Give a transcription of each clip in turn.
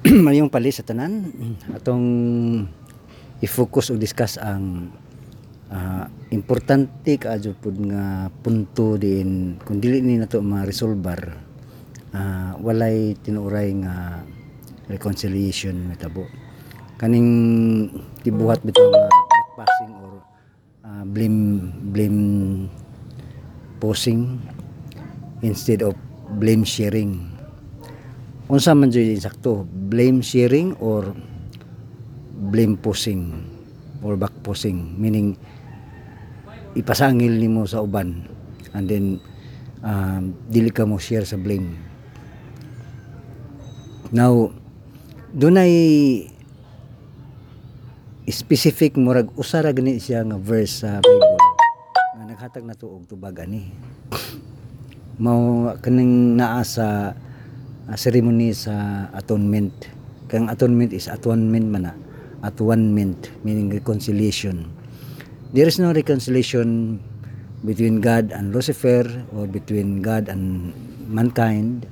mayong pali sa tanan. Atong i-focus o discuss ang ah, importante kaadyo pud nga punto din. Kung dili ni nato ma-resolbar ah, walay tinuray nga reconciliation metabo kaning tibuhat bitaw nga backpassing or ah, blame blame posing instead of blame sharing unsa man jud insakto blame sharing or blame posing or back posing meaning ipasangil nimo sa uban and then um, dili ka mo share sa blame. Now dunay specific murag usa ra gani siya nga verse sa Bible nga naghatag nato og tubag ani. Mao kaning naa sa uh, ceremony sa atonement. Kang atonement is atonement man na. Atonement meaning reconciliation. There is no reconciliation between God and Lucifer or between God and mankind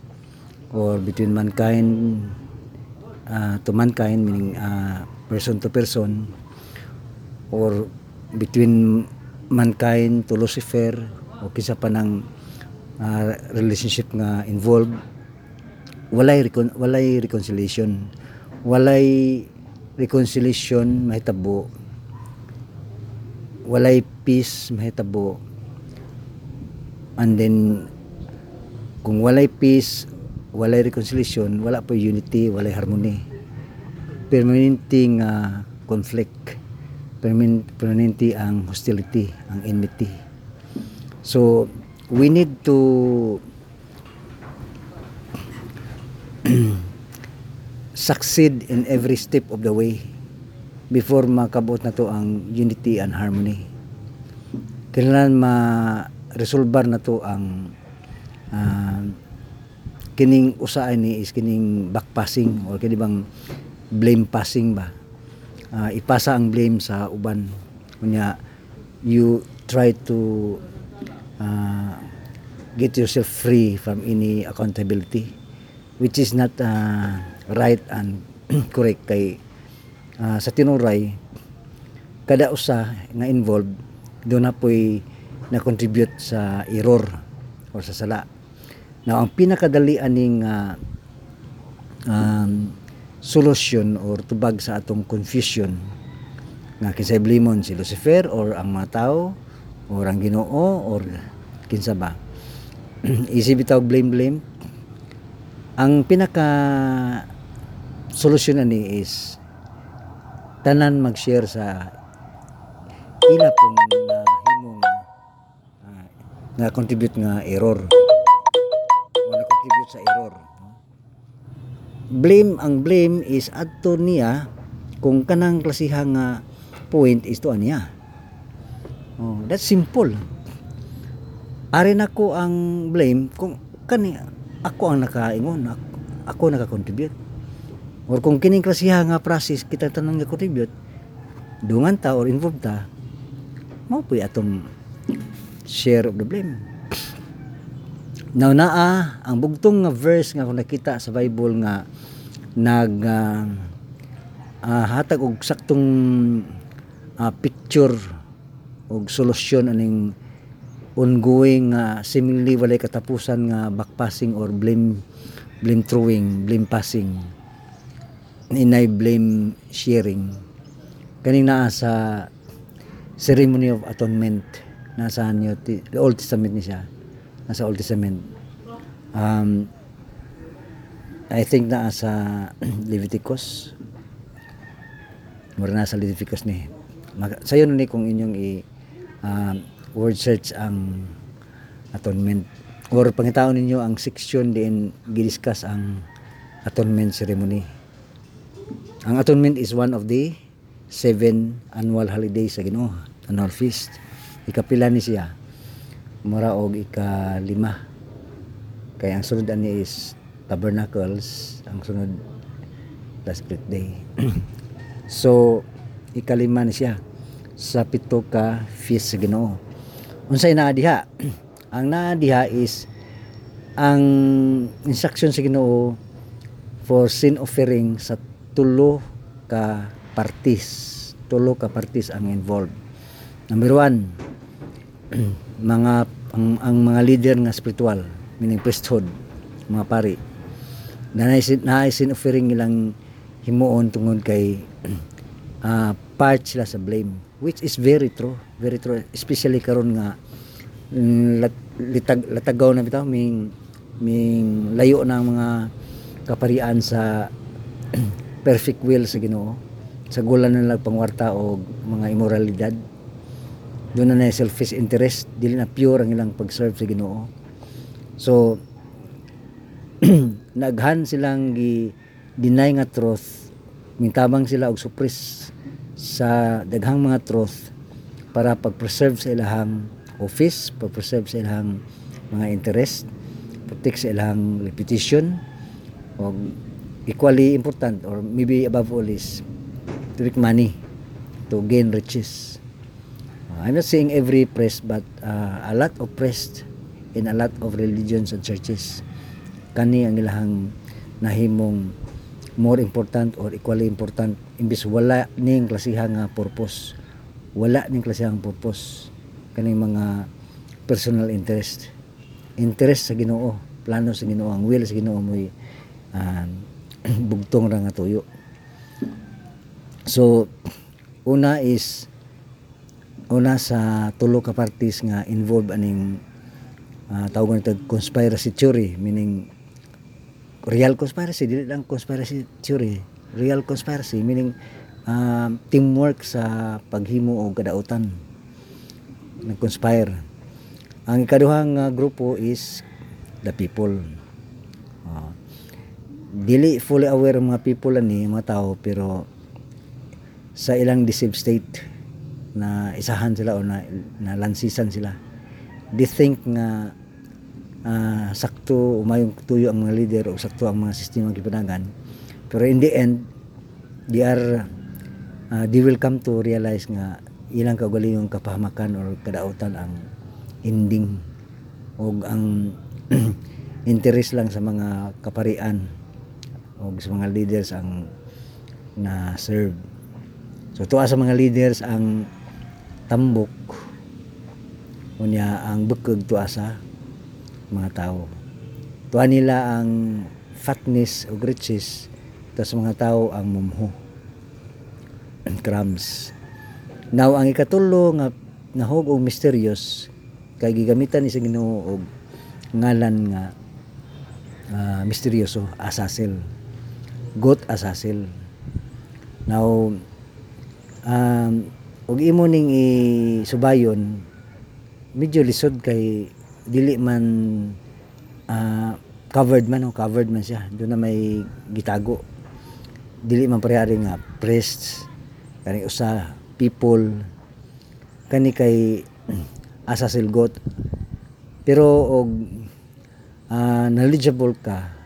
or between mankind uh, to mankind meaning uh, person to person or between mankind to Lucifer o kisa pa ng uh, relationship nga involved walay recon- walay reconciliation. Walay reconciliation mahitabo. Walay peace mahitabo. And then kung walay peace walay reconciliation wala po unity walay harmony. Permanente nga conflict. Permanent ang hostility ang enmity. So we need to succeed in every step of the way before makabot na to ang unity and harmony. Kailangan ma-resolbar na to ang ah, kining usaay ni is kining backpassing or kini bang blame passing ba? Ah, ipasa ang blame sa uban. Kunya you try to ah, get yourself free from any accountability which is not ah, right and correct kay ah, sa tinuray kada usa nga involved doon na po'y na-contribute sa error or sa sala. Now, ang pinakadali aning ah, um, solusyon or tubag sa atong confusion nga kinsay blimon si Lucifer or ang mga tao or ang Ginoo or kinsa ba easy bitaw blame blame ang pinaka solusyon ani is tanan mag-share sa ila pong nahimong ah, nga contribute nga error. O na contribute sa error blame ang blame is adto niya kung kanang klasiha nga point is to niya oh that's simple. Ari nako ang blame kung kani ako ang nakaingon ako, ako naka-contribute or kung kining klasiha nga process kita tanan nga contribute dungan ta or involved ta mao po'y atong share of the blame Now naa ang bugtong nga verse nga kung nakita sa Bible nga nag ah, ah, hatag og saktong ah, picture og solusyon aning ongoing nga seemingly walay katapusan nga backpassing or blame blame throwing, blame passing inay blame sharing kaning naa sa ceremony of atonement. Nasa New Old Testament ni siya. Nasa Old Testament. Um, I think na sa Leviticus. Mura na sa Leviticus ni. Mag- sayo ni kung inyong i um, word search ang atonement. Or pangitaon ninyo ang section din gidiscuss ang atonement ceremony ang atonement is one of the seven annual holidays sa Ginoo annual feast. Ikapila ni siya. Mura og ika-lima. Kaya ang sunod ani is tabernacles. Ang sunod last split day. So ikalima ni siya sa pito ka feast sa Ginoo. Unsay naa diha? Ang naa diha is ang instruction sa Ginoo for sin offering sa tulo ka parties. Tulo ka parties ang involved. Number one, mga ang, ang mga leader nga spiritual, meaning priesthood, mga pari. Na naisin, naisin offering ilang himuon tungod kay ah, part sila sa blame which is very true very true especially karon nga mm, lat, litag, latagaw na bitaw ming ming layo na ang mga kaparian sa perfect will sa Ginoo. Sa gulan na lang pangwarta o mga immoralidad doon na na selfish interest. Dili na pure ang ilang pag-serve sa Ginoo. So naghan silang gi deny nga truth. Mintabang sila og suppress sa daghang mga truth para pag-preserve sa ilahang office, pag-preserve sa ilahang mga interest, protect sa ilahang reputation, o equally important or maybe above all is to make money, to gain riches. Uh, I'm not saying every priest but uh, a lot of priests in a lot of religions and churches. Kani ang ilahang nahimong more important or equally important. Imbis wala ning klasihang nga purpose. Wala ning klasihang purpose. Kaning mga personal interest. Interest sa Ginoo plano sa Ginoo ang will sa Ginoo mo'y um, bugtong ra nga tuyo. So una is una sa tulo ka parties nga involved aning uh, tawag nito conspiracy theory meaning real conspiracy dili lang conspiracy theory real conspiracy meaning uh, teamwork sa paghimo og kadautan. Nag-conspire. Ang ikaduhang uh, grupo is the people. Uh, dili fully aware ang mga people ani mga tao pero sa ilang deceived state na isahan sila o na, na lansisan sila they think nga ah, sakto umayong tuyo ang mga leader o sakto ang mga sistema gipanagan pero in the end they are ah, they will come to realize nga ilang kaugalingong kapahamakan or kadautan ang ending o ang interest lang sa mga kaparian o sa mga leaders ang na serve so tuwa sa mga leaders ang tambok unya ang bukog tuwa sa mga tao. Tuwa nila ang fatness o riches tapos mga tao ang mumho and crumbs. Now ang ikatulo nga nahog og mysterious kay gigamitan ni sa Ginoo og ngalan nga uh, misteryoso asasil. Goat asasil. Now um, og imo ning isubayon medyo lisod kay dili man ah, covered man o covered man siya. Doon na may gitago. Dili man parehari nga priests kani usa people kani kay asa silgot pero og ah, knowledgeable ka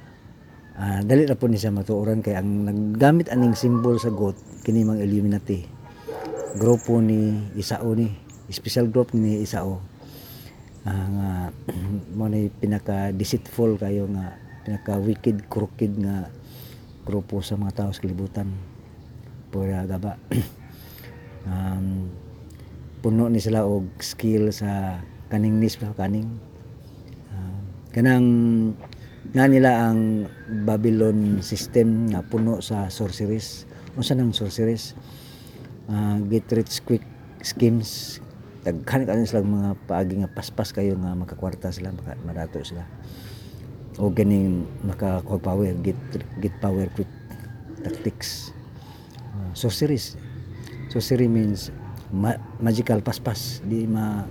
ah, dali ra po ni siya matuoran kay ang naggamit aning symbol sa goat kini mang Illuminati. Grupo ni Isao ni special group ni Isao. Ah, nga mo na pinaka deceitful kayo nga pinaka wicked crooked nga grupo sa mga tao sa kalibutan. Pura gaba. Um, puno ni sila og skill sa kaning nis pa kaning. Ah, kanang nga nila ang Babylon system na puno sa sorceries. Unsa nang sorceries? Ah, get rich quick schemes. Daghan kayo sila mga paagi nga paspas kayo nga makakwarta sila maka, marato sila. O ganing maka power get get power quick tactics. Uh, sorceries. Sorcery means ma- magical paspas. Di ma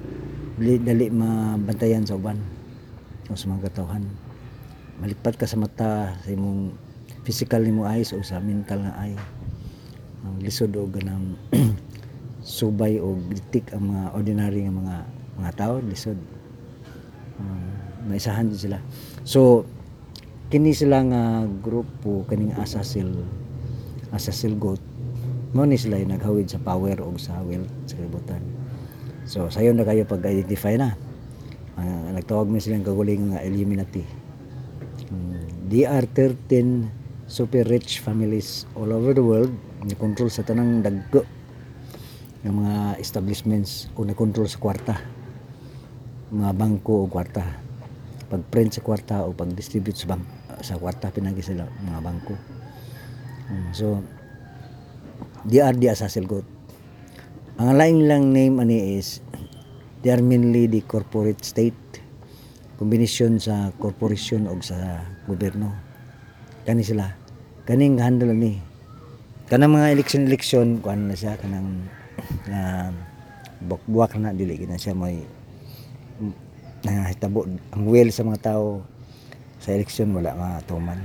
dali, dali mabantayan sa uban. O sa mga katawhan malipat ka sa mata sa imong physical nimo eyes o sa mental nga eye. Ang lisod o ganang subay o gitik ang mga ordinary nga mga mga tao lisod. Um, maisahan din sila. So kini sila nga grupo kaning asasil asasil goat. Mo ni sila naghawid sa power o sa wealth sa kalibutan. So sayo na kayo pag-identify na. Ah, nagtawag mo silang kaguling nga Illuminati they are 13 super rich families all over the world. Ni control sa tanang dagko ng mga establishments o ni control sa kwarta. Mga bangko o kwarta. Pag print sa kwarta o pag distribute sa bank sa kwarta pinagi sila mga bangko. Mm, so they are the asasilgot ang lain lang name ani is they are mainly the corporate state kombinasyon sa korporasyon o sa gobyerno. Kani sila. Kaning handle ni. Kanang mga election kuan na siya kanang uh, buwak na dili gina siya may nangahitabo ang will sa mga tao. Sa eleksyon wala matuman.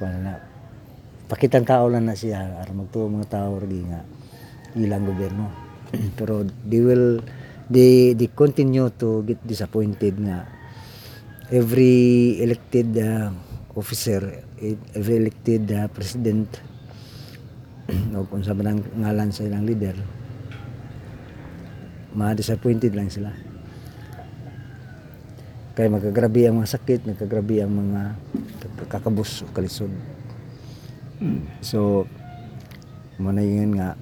Kuan na pakitang tao lang na siya aron magtuo mga tao ragi nga ilang gobyerno. Pero they will they they continue to get disappointed nga every elected uh, officer every elected uh, president o kung sa man ngalan sa ilang leader ma-disappointed lang sila. Kaya magkagrabe ang mga sakit magkagrabe ang mga kakabus o kalisod. So mo na yun nga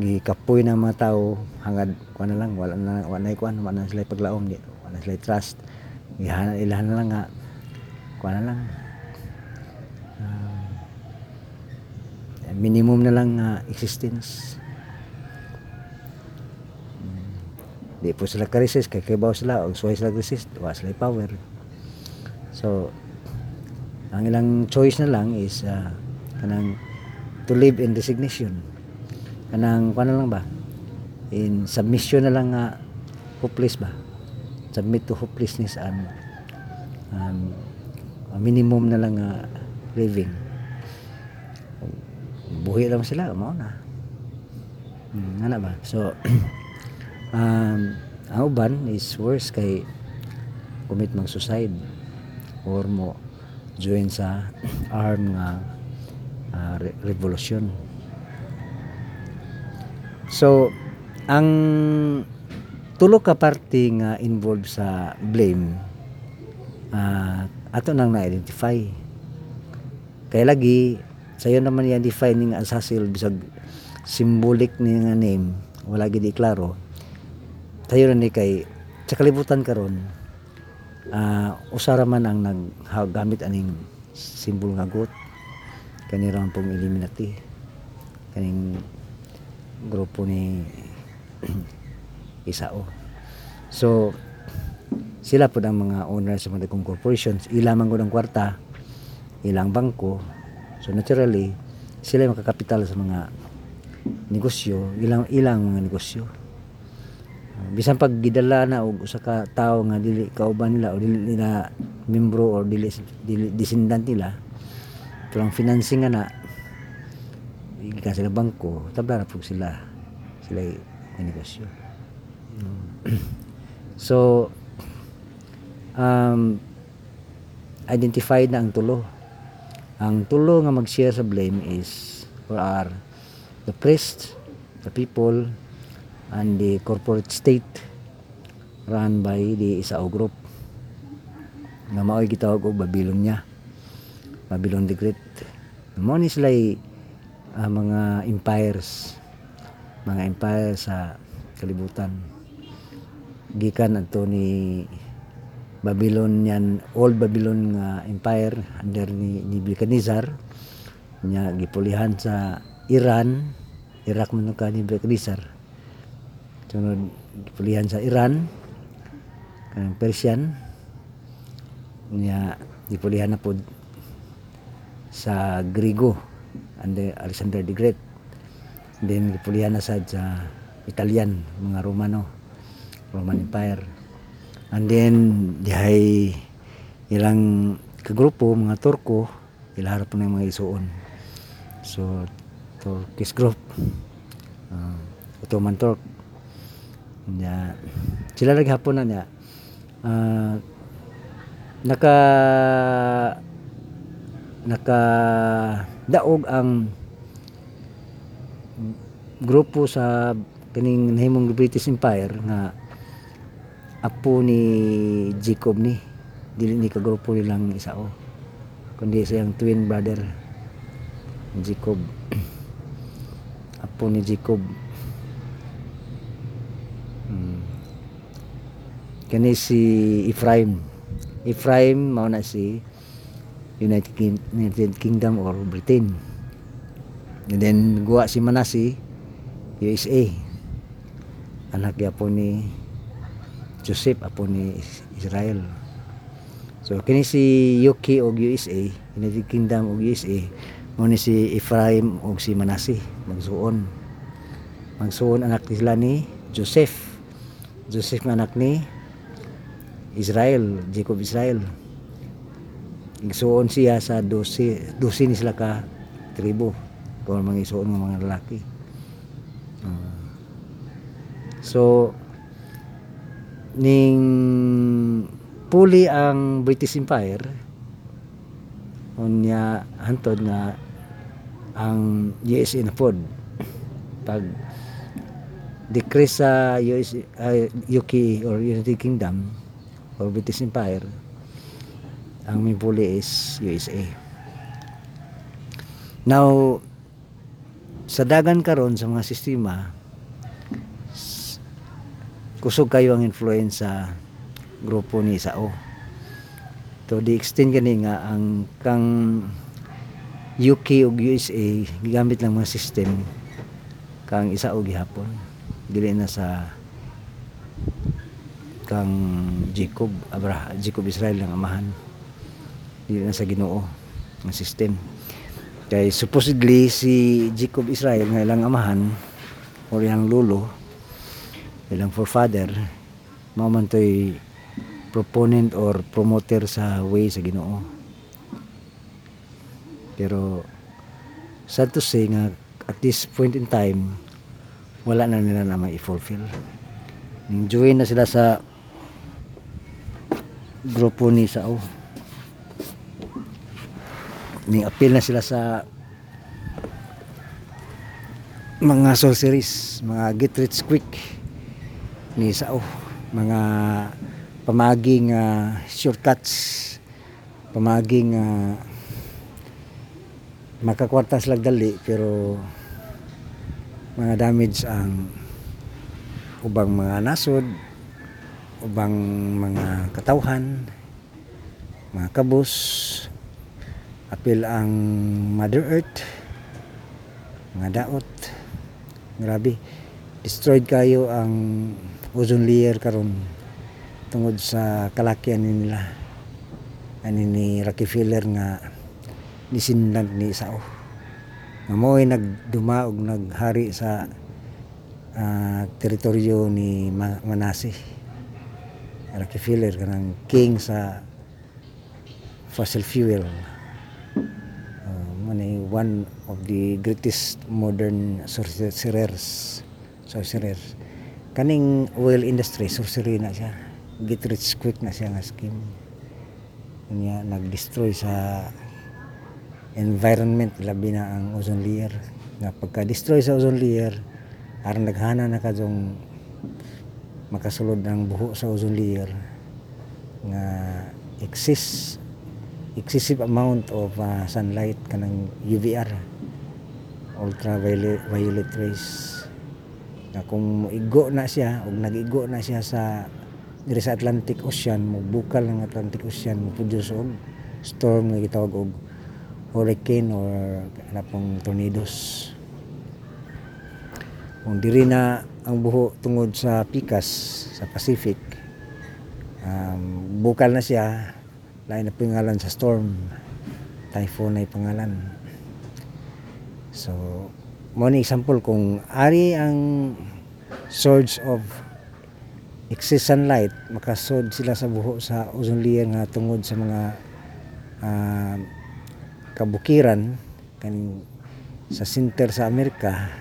gikapoy ng mga tao hangad kuan na lang wala na wala na kuan wala na sila paglaom di wala na sila trust. Ilahan ilahan na lang nga kuan na lang. Ah, minimum na lang nga existence. Di po sila ka-resist kay kibaw sila o suway sila resist wala sila power. So ang ilang choice na lang is uh, kanang to live in resignation kanang kuan na lang ba? In submission na lang nga hopeless ba? Submit to hopelessness and um, minimum na lang nga living. Buhi lang sila mao na. Hmm, ana ba? So um, ang uban is worse kay commit mag suicide or mo join sa arm nga uh, re- revolution so ang tulo ka parte nga involved sa blame uh, ato nang na-identify. Kaya lagi sayo naman yan defining asasil bisag symbolic ni nga name wala gid klaro tayo na ni kay sa kalibutan karon uh, usara man ang naggamit aning simbol nga got kani ron pong Illuminati. Kaning grupo ni Isao. So sila po ang mga owner sa mga corporations. Ilamang ko ng kwarta ilang bangko. So naturally sila yung makakapital sa mga negosyo. Ilang ilang mga negosyo. Bisan pag gidala na og usa ka tawo nga dili kauban nila o dili nila membro or dili, dili descendant nila pero ang financing nga na gikan sila bangko tabla na pug sila. Sila yung negosyo. So um, identified na ang tulo. Ang tulo nga mag-share sa blame is or are the priest the people and the corporate state run by the Isao Group. Nga mao'y gitawag og Babylonia Babylon the Great. Mo ni sila uh, mga empires. Mga empire sa kalibutan. Gikan adto ni Babylonian old Babylon nga empire under ni Nebuchadnezzar. Nya gipulihan sa Iran. Iraq man ka ni Nebuchadnezzar. Sunod gipulihan sa Iran. Kanang Persian. Nya gipulihan na pod sa Grigo Alexander the Great. Then gipulihan na sad sa Italian mga Romano Roman Empire. And then dihay ilang kagrupo mga Turko ilaharap po ng mga isuon. So Turkish group uh, Ottoman Turk. Nya sila naghapon na niya. Uh, naka naka daog ang grupo sa kaning nahimong British Empire nga apo ni Jacob ni. Dili ni kagrupo nilang isao kundi siyang twin brother Jacob. Apo ni Jacob. Hmm. kani si Ephraim. Ephraim mao na si United, King- United Kingdom or Britain. And then guwa si Manasi USA anak po ni Joseph apo ni Israel. So kini si Yuki og USA United Kingdom og USA mo si Ephraim og si Manasi magsuon. Magsuon anak nila ni Joseph. Joseph anak ni Israel Jacob Israel igsuon siya sa 12 12 ni sila ka tribo. Kung mga isuon ng mga lalaki. Ah. so ning puli ang British Empire unya hantod nga ang USA na pod. Pag decrease sa US, uh, UK or United Kingdom or British Empire ang may puli is USA now sa dagan karon sa mga sistema kusog kayo ang influence sa grupo ni Sao to the extent gani nga ang kang UK ug USA gigamit lang mga system kang isa og gihapon. Dili na sa kang Jacob Abraham Jacob Israel lang amahan dili na sa Ginoo ang system kay supposedly si Jacob Israel nga ilang amahan o ilang lolo ilang forefather mao man to'y proponent or promoter sa way sa Ginoo. Pero sad to say nga at this point in time wala na nila na i-fulfill. Ning join na sila sa grupo ni Sao ning appeal na sila sa mga sorceries mga get rich quick ni Sao mga pamaging ah, shortcuts pamaging uh, makakwarta sila dali pero mga damage ang ubang mga nasod ubang mga katawhan mga kabus apil ang Mother Earth. Mga daot. Grabe. Destroyed kayo ang ozone layer karon tungod sa kalakian ni nila. Ani ni Rockefeller nga nisindag ni Sao. Nga mo'y nagduma og naghari sa ah, teritoryo ni Ma- Manase Rockefeller kanang king sa fossil fuel. uh, money one of the greatest modern sorcerers. Sorcerers. Kaning oil industry sorcery na siya. Get rich quick na siya nga scheme. Niya nag-destroy sa environment labi na ang ozone layer. Nga pagka-destroy sa ozone layer aron naghana na kadong makasulod ang buho sa ozone layer nga excess excessive amount of uh, sunlight kanang UVR ultraviolet violet rays. Nga kung igo na siya og nagigo na siya sa diri sa Atlantic Ocean mo bukal ng Atlantic Ocean mo og storm nga gitawag og hurricane or ano pong tornadoes. Kung diri na ang buho tungod sa pikas sa Pacific um, bukal na siya lain na pangalan sa storm. Typhoon ay pangalan. So mo ni example kung ari ang source of excess sunlight makasod sila sa buho sa ozone layer nga tungod sa mga ah, kabukiran. Kaning sa center sa Amerika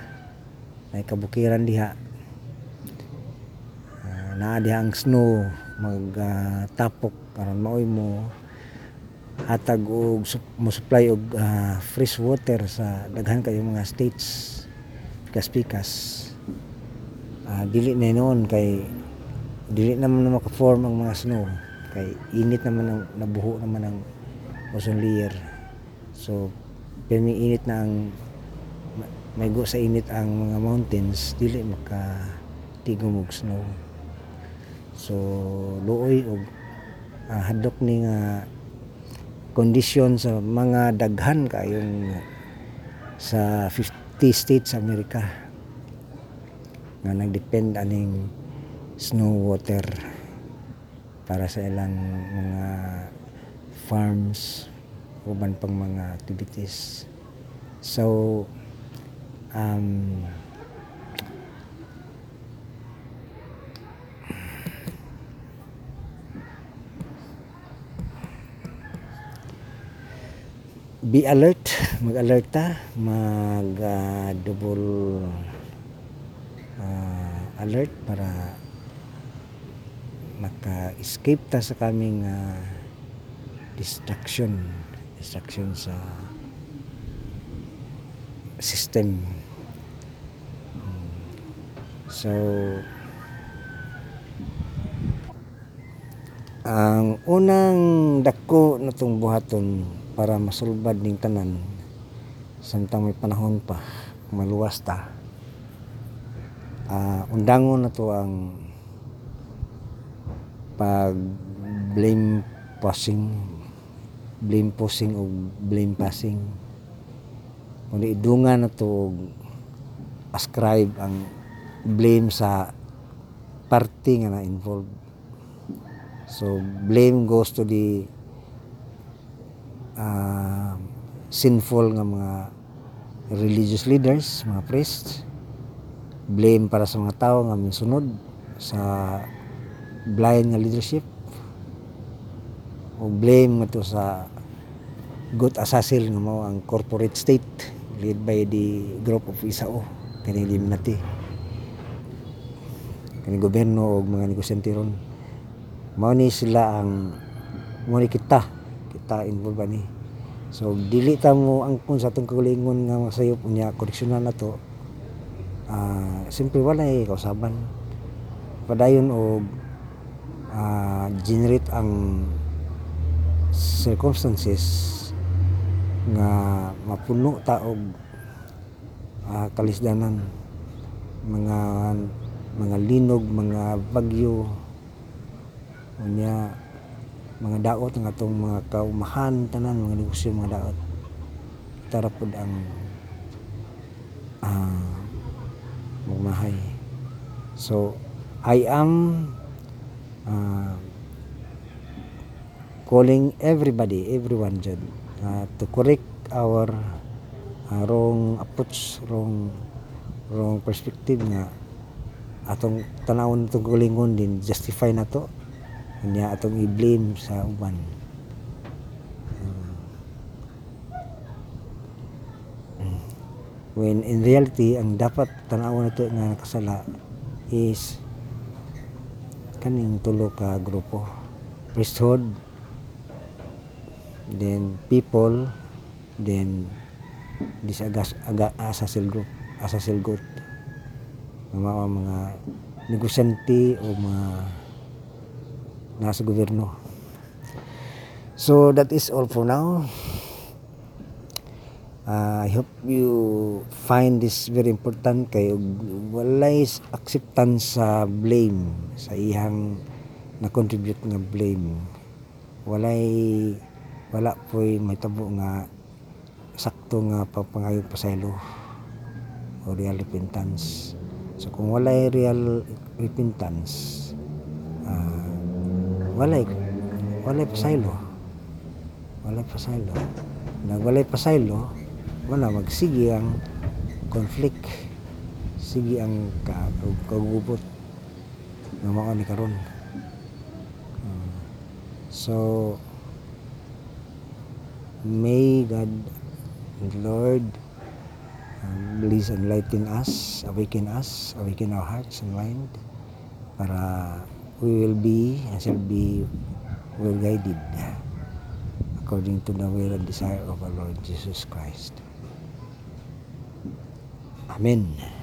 may kabukiran diha. Ah, naa diha ang snow magtapok karon maoy mo hatag og mo supply og ah, fresh water sa daghan kayo mga states pikas-pikas. Ah, dili na noon kay dili naman na maka-form ang mga snow. Kay init naman ang nabuho naman ang ozone layer. So, piniinit na ang ma- may go sa init ang mga mountains, dili maka tigom snow. So, luoy og ah, hadlok ni nga kondisyon sa mga daghan kayong sa 50 states Amerika nga nagdepend aning snow water para sa ilang mga farms uban pang mga activities. So um be alert. Mag-alert ta mag ah, double ah, alert para maka-escape ta sa kaming ah, distraction. Distraction sa system. Mm. so ang unang dako natong buhaton para masulbad ning tanan. Samtang may panahon pa maluwas ta. Ah undangon na to ang pag blame passing blame posing o blame passing. Kung idungan na to ascribe ang blame sa party nga na involved. So blame goes to the ah, sinful nga mga religious leaders mga priests. Blame para sa mga tao nga minsunod sa blind nga leadership. O blame nga sa good assassin nga mao ang corporate state led by the group of Isao kani Illuminati. Kani gobyerno o mga negosyante ron mao ni sila ang mao kita kita involved ba ni? So dili ta mo angkon sa atong kagalingon nga masayop unya koreksyonan na to ah simple wala eh kausaban. Padayon og ah, generate ang circumstances nga mapuno ta og ah, kalisdanan. Mga mga linog mga bagyo. Unya mga daot nga atong mga kaumahan tanan mga negosyo mga daot. Tara pud ang ah magmahay so I am ah, calling everybody everyone dyan ah, to correct our ah, wrong approach wrong wrong perspective nga. Atong tanawon itong kulingon din justify na to kanya atong i-blame sa uban. When in reality ang dapat tanawon nato nga nakasala is kaning tulo ka grupo. Priesthood then people then this agas aga asasel group asasel group ang mga negosyante o mga nasa gobyerno. So that is all for now. Ah, I hope you find this very important kay walay acceptance sa blame sa ihang na contribute nga blame. Walay wala po'y may tabo nga sakto nga pagpangayog pasaylo o real repentance. So kung walay real repentance walay walay pasaylo walay pasaylo nag walay pasaylo wala magsige ang conflict. Sige ang ka, kagubot nga mao ni karon. Ah, so may God Lord um, please enlighten us awaken us awaken our hearts and mind para we will be and shall be well guided according to the will and desire of our Lord Jesus Christ. Amen.